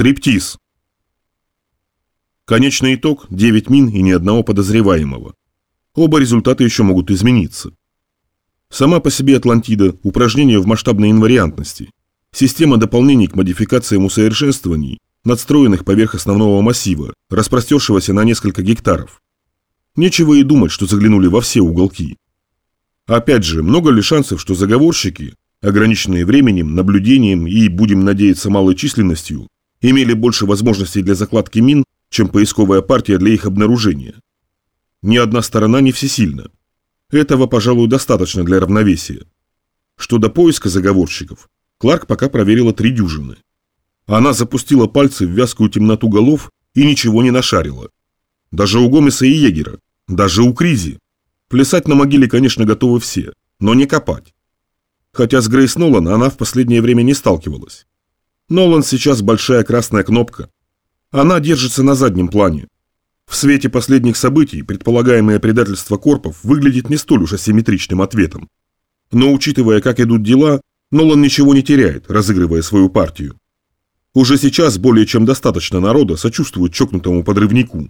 Стриптиз. Конечный итог – 9 мин и ни одного подозреваемого. Оба результата еще могут измениться. Сама по себе Атлантида – упражнение в масштабной инвариантности. Система дополнений к модификациям усовершенствований, надстроенных поверх основного массива, распростершегося на несколько гектаров. Нечего и думать, что заглянули во все уголки. Опять же, много ли шансов, что заговорщики, ограниченные временем, наблюдением и, будем надеяться, малой численностью, имели больше возможностей для закладки мин, чем поисковая партия для их обнаружения? Ни одна сторона не всесильна. Этого, пожалуй, достаточно для равновесия. Что до поиска заговорщиков, Кларк пока проверила три дюжины. Она запустила пальцы в вязкую темноту голов и ничего не нашарила. Даже у Гомеса и Егера, даже у Кризи. Плясать на могиле, конечно, готовы все, но не копать. Хотя с Грейс Нолан она в последнее время не сталкивалась. Нолан сейчас большая красная кнопка. Она держится на заднем плане, в свете последних событий предполагаемое предательство корпов выглядит не столь уж асимметричным ответом. Но учитывая, как идут дела, Нолан ничего не теряет, разыгрывая свою партию. Уже сейчас более чем достаточно народа сочувствует чокнутому подрывнику.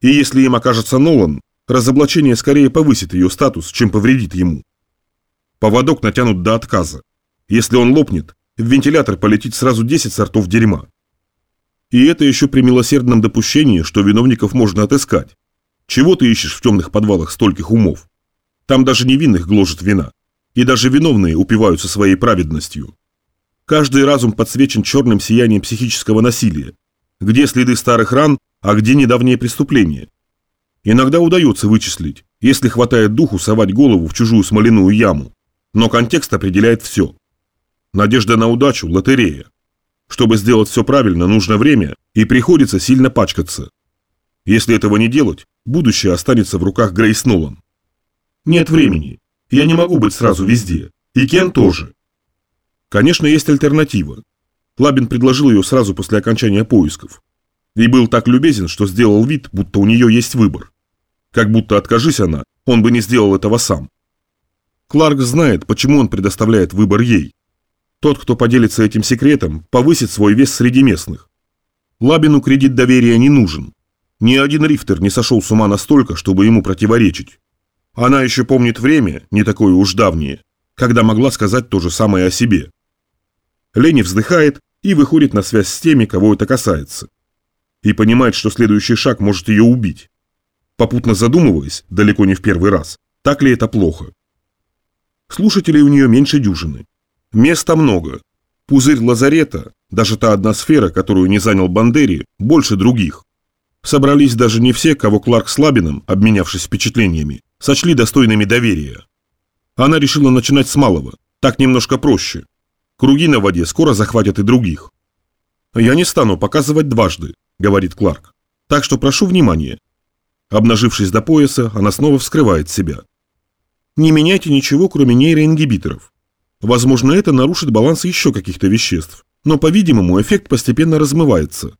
И если им окажется Нолан, разоблачение скорее повысит ее статус, чем повредит ему. Поводок натянут до отказа. Если он лопнет, в вентилятор полетит сразу 10 сортов дерьма. И это еще при милосердном допущении, что виновников можно отыскать. Чего ты ищешь в темных подвалах стольких умов? Там даже невинных гложет вина. И даже виновные упиваются своей праведностью. Каждый разум подсвечен черным сиянием психического насилия. Где следы старых ран, а где недавние преступления. Иногда удается вычислить, если хватает духу совать голову в чужую смоляную яму. Но контекст определяет все. Надежда на удачу – лотерея. Чтобы сделать все правильно, нужно время, и приходится сильно пачкаться. Если этого не делать, будущее останется в руках Грейс Нолан. Нет времени. Я не могу быть сразу везде. И Кен тоже. Конечно, есть альтернатива. Лабин предложил ее сразу после окончания поисков. И был так любезен, что сделал вид, будто у нее есть выбор. Как будто откажись она, он бы не сделал этого сам. Кларк знает, почему он предоставляет выбор ей. Тот, кто поделится этим секретом, повысит свой вес среди местных. Лабину кредит доверия не нужен. Ни один рифтер не сошел с ума настолько, чтобы ему противоречить. Она еще помнит время, не такое уж давнее, когда могла сказать то же самое о себе. Лени вздыхает и выходит на связь с теми, кого это касается. И понимает, что следующий шаг может ее убить. Попутно задумываясь, далеко не в первый раз, так ли это плохо. Слушателей у нее меньше дюжины. Места много. Пузырь лазарета, даже та одна сфера, которую не занял Бандери, больше других. Собрались даже не все, кого Кларк с Лабином, обменявшись впечатлениями, сочли достойными доверия. Она решила начинать с малого, так немножко проще. Круги на воде скоро захватят и других. «Я не стану показывать дважды», — говорит Кларк. «Так что прошу внимания». Обнажившись до пояса, она снова вскрывает себя. «Не меняйте ничего, кроме нейроингибиторов. Возможно, это нарушит баланс еще каких-то веществ, но, по-видимому, эффект постепенно размывается.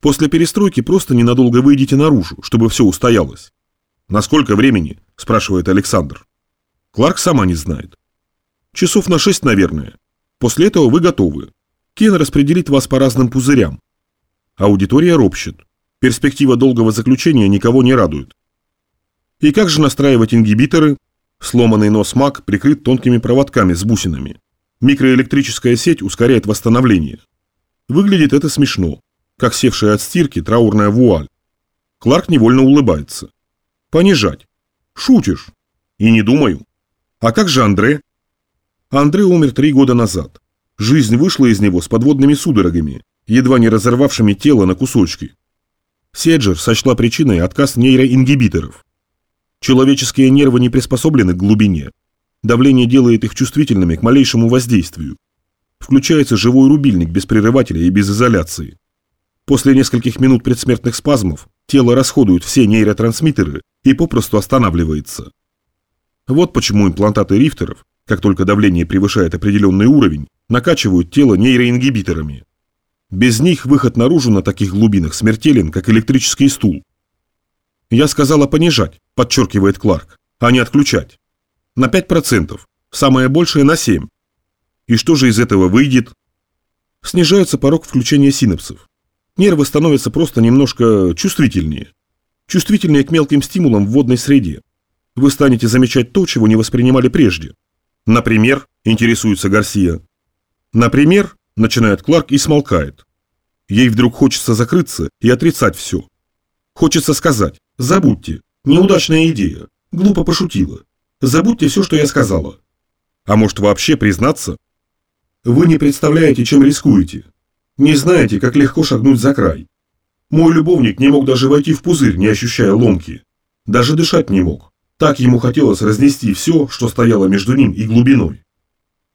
После перестройки просто ненадолго выйдите наружу, чтобы все устоялось. «На сколько времени?» – спрашивает Александр. Кларк сама не знает. «Часов на шесть, наверное. После этого вы готовы. Кен распределит вас по разным пузырям». Аудитория ропщет. Перспектива долгого заключения никого не радует. И как же настраивать ингибиторы? Сломанный нос МАК прикрыт тонкими проводками с бусинами. Микроэлектрическая сеть ускоряет восстановление. Выглядит это смешно, как севшая от стирки траурная вуаль. Кларк невольно улыбается. Понижать. Шутишь. И не думаю. А как же Андре? Андре умер три года назад. Жизнь вышла из него с подводными судорогами, едва не разорвавшими тело на кусочки. Седжер сочла причиной отказ нейроингибиторов. Человеческие нервы не приспособлены к глубине. Давление делает их чувствительными к малейшему воздействию. Включается живой рубильник без прерывателя и без изоляции. После нескольких минут предсмертных спазмов тело расходует все нейротрансмиттеры и попросту останавливается. Вот почему имплантаты рифтеров, как только давление превышает определенный уровень, накачивают тело нейроингибиторами. Без них выход наружу на таких глубинах смертелен, как электрический стул. Я сказала понижать, подчеркивает Кларк, а не отключать. На 5%, самое большее на 7%. И что же из этого выйдет? Снижается порог включения синапсов, Нервы становятся просто немножко чувствительнее. Чувствительнее к мелким стимулам в водной среде. Вы станете замечать то, чего не воспринимали прежде. Например, интересуется Гарсия. Например, начинает Кларк и смолкает. Ей вдруг хочется закрыться и отрицать все. Хочется сказать «забудьте, неудачная идея, глупо пошутила, забудьте все, что я сказала». А может вообще признаться? Вы не представляете, чем рискуете. Не знаете, как легко шагнуть за край. Мой любовник не мог даже войти в пузырь, не ощущая ломки. Даже дышать не мог. Так ему хотелось разнести все, что стояло между ним и глубиной.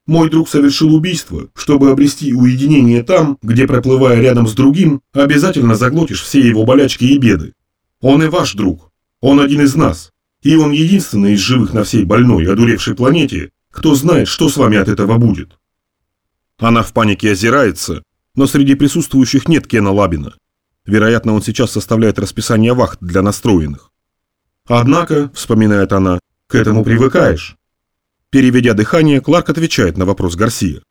Мой друг совершил убийство, чтобы обрести уединение там, где, проплывая рядом с другим, обязательно заглотишь все его болячки и беды. Он и ваш друг. Он один из нас. И он единственный из живых на всей больной, одуревшей планете, кто знает, что с вами от этого будет. Она в панике озирается, но среди присутствующих нет Кена Лабина. Вероятно, он сейчас составляет расписание вахт для настроенных. Однако, вспоминает она, к этому привыкаешь. Переведя дыхание, Кларк отвечает на вопрос Гарсия.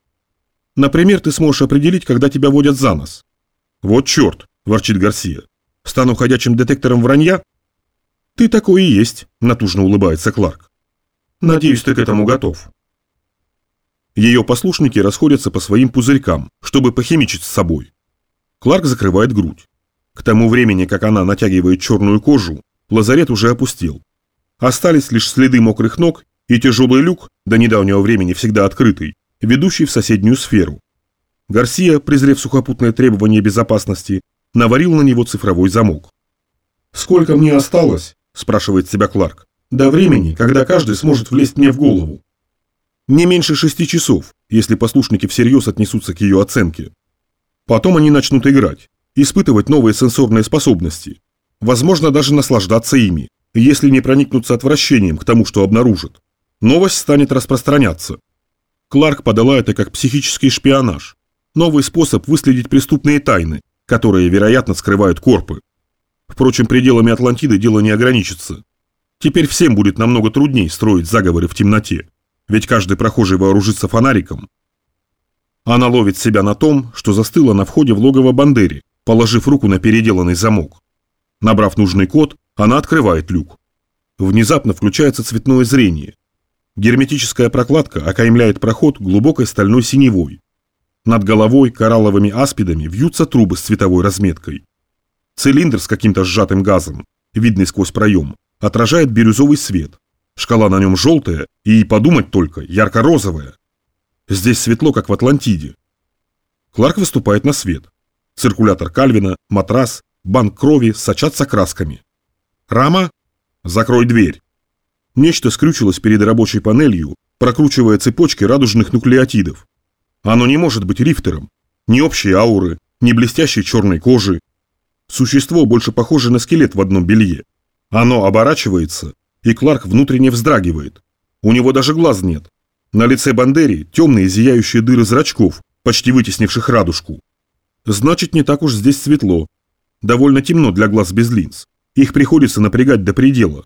Например, ты сможешь определить, когда тебя водят за нос. Вот черт, ворчит Гарсия. Стану ходячим детектором вранья? Ты такой и есть, натужно улыбается Кларк. Надеюсь, ты к этому готов. Ее послушники расходятся по своим пузырькам, чтобы похимичить с собой. Кларк закрывает грудь. К тому времени, как она натягивает черную кожу, лазарет уже опустел. Остались лишь следы мокрых ног и тяжелый люк, до недавнего времени всегда открытый, ведущий в соседнюю сферу. Гарсия, презрев сухопутное требование безопасности, наварил на него цифровой замок. «Сколько мне осталось?» – спрашивает себя Кларк. «До времени, когда каждый сможет влезть мне в голову». Не меньше шести часов, если послушники всерьез отнесутся к ее оценке. Потом они начнут играть, испытывать новые сенсорные способности, возможно, даже наслаждаться ими, если не проникнуться отвращением к тому, что обнаружат. Новость станет распространяться. Кларк подала это как психический шпионаж. Новый способ выследить преступные тайны, которые, вероятно, скрывают корпы. Впрочем, пределами Атлантиды дело не ограничится. Теперь всем будет намного труднее строить заговоры в темноте, ведь каждый прохожий вооружится фонариком. Она ловит себя на том, что застыла на входе в логово Бандери, положив руку на переделанный замок. Набрав нужный код, она открывает люк. Внезапно включается цветное зрение. Герметическая прокладка окаймляет проход глубокой стальной синевой. Над головой коралловыми аспидами вьются трубы с цветовой разметкой. Цилиндр с каким-то сжатым газом, видный сквозь проем, отражает бирюзовый свет. Шкала на нем желтая и, подумать только, ярко-розовая. Здесь светло, как в Атлантиде. Кларк выступает на свет. Циркулятор Кальвина, матрас, банк крови сочатся красками. Рама? Закрой дверь. Нечто скрючилось перед рабочей панелью, прокручивая цепочки радужных нуклеотидов. Оно не может быть рифтером. Ни общей ауры, ни блестящей черной кожи. Существо больше похоже на скелет в одном белье. Оно оборачивается, и Кларк внутренне вздрагивает. У него даже глаз нет. На лице Бандери темные зияющие дыры зрачков, почти вытеснивших радужку. Значит, не так уж здесь светло. Довольно темно для глаз без линз. Их приходится напрягать до предела.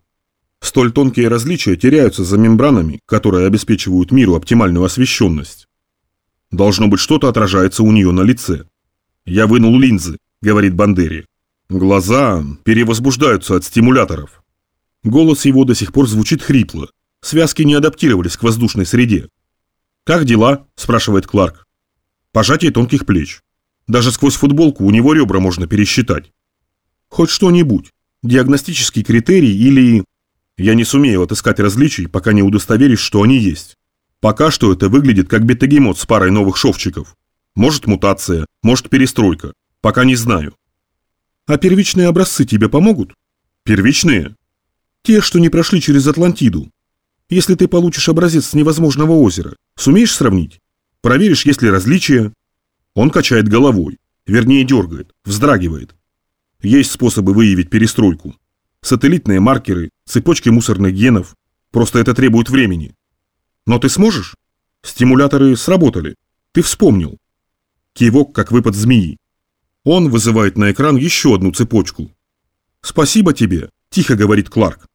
Столь тонкие различия теряются за мембранами, которые обеспечивают миру оптимальную освещенность. Должно быть, что-то отражается у нее на лице. «Я вынул линзы», — говорит Бандери. Глаза перевозбуждаются от стимуляторов. Голос его до сих пор звучит хрипло. Связки не адаптировались к воздушной среде. «Как дела?» – спрашивает Кларк. Пожатие тонких плеч. Даже сквозь футболку у него ребра можно пересчитать. Хоть что-нибудь. Диагностический критерий или... Я не сумею отыскать различий, пока не удостоверюсь, что они есть. Пока что это выглядит как бетагемот с парой новых шовчиков. Может мутация, может перестройка. Пока не знаю. А первичные образцы тебе помогут? Первичные? Те, что не прошли через Атлантиду. Если ты получишь образец с невозможного озера, сумеешь сравнить? Проверишь, есть ли различия? Он качает головой, вернее дергает, вздрагивает. Есть способы выявить перестройку. Сателлитные маркеры, цепочки мусорных генов. Просто это требует времени. Но ты сможешь? Стимуляторы сработали. Ты вспомнил. Кивок, как выпад змеи. Он вызывает на экран еще одну цепочку. «Спасибо тебе», – тихо говорит Кларк.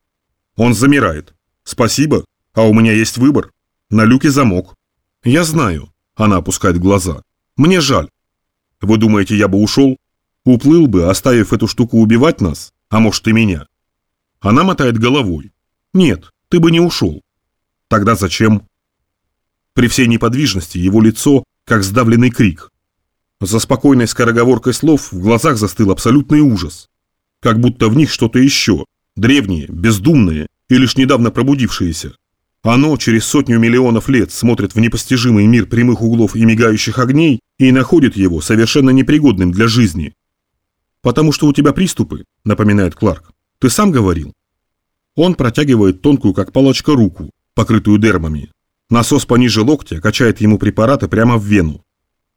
Он замирает. «Спасибо, а у меня есть выбор. На люке замок». «Я знаю», – она опускает глаза. «Мне жаль. Вы думаете, я бы ушел?» Уплыл бы, оставив эту штуку убивать нас, а может и меня. Она мотает головой. Нет, ты бы не ушел. Тогда зачем? При всей неподвижности его лицо, как сдавленный крик. За спокойной скороговоркой слов в глазах застыл абсолютный ужас. Как будто в них что-то еще, древнее, бездумное и лишь недавно пробудившееся. Оно через сотню миллионов лет смотрит в непостижимый мир прямых углов и мигающих огней и находит его совершенно непригодным для жизни. «Потому что у тебя приступы», — напоминает Кларк. «Ты сам говорил?» Он протягивает тонкую, как палочка, руку, покрытую дермами. Насос пониже локтя качает ему препараты прямо в вену.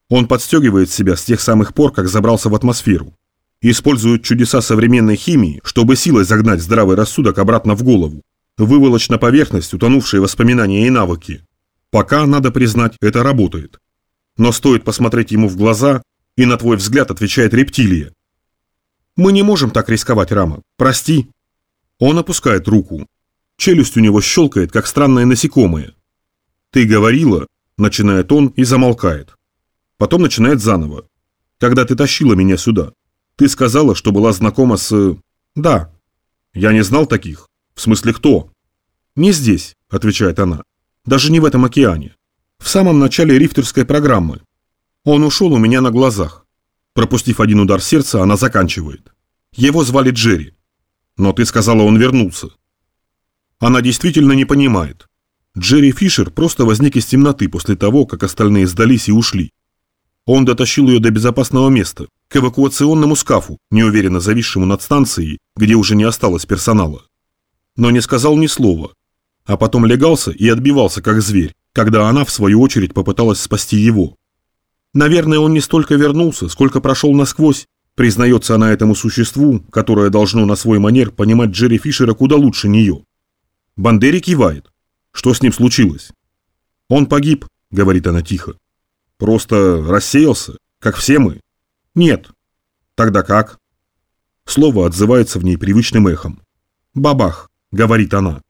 Он подстегивает себя с тех самых пор, как забрался в атмосферу. Использует чудеса современной химии, чтобы силой загнать здравый рассудок обратно в голову. Выволочь на поверхность утонувшие воспоминания и навыки. Пока, надо признать, это работает. Но стоит посмотреть ему в глаза, и на твой взгляд отвечает рептилия. «Мы не можем так рисковать, Рама. Прости». Он опускает руку. Челюсть у него щелкает, как странное насекомое. «Ты говорила», – начинает он и замолкает. Потом начинает заново. «Когда ты тащила меня сюда, ты сказала, что была знакома с...» «Да». «Я не знал таких. В смысле, кто?» «Не здесь», – отвечает она. «Даже не в этом океане. В самом начале рифтерской программы. Он ушел у меня на глазах. Пропустив один удар сердца, она заканчивает. Его звали Джерри. Но ты сказала, он вернулся. Она действительно не понимает. Джерри Фишер просто возник из темноты после того, как остальные сдались и ушли. Он дотащил ее до безопасного места, к эвакуационному скафу, неуверенно зависшему над станцией, где уже не осталось персонала. Но не сказал ни слова, а потом легался и отбивался, как зверь, когда она, в свою очередь, попыталась спасти его. Наверное, он не столько вернулся, сколько прошел насквозь, признается она этому существу, которое должно на свой манер понимать Джерри Фишера куда лучше нее. Бандери кивает. Что с ним случилось? Он погиб, говорит она тихо. Просто рассеялся, как все мы. Нет. Тогда как? Слово отзывается в ней привычным эхом. Бабах, говорит она.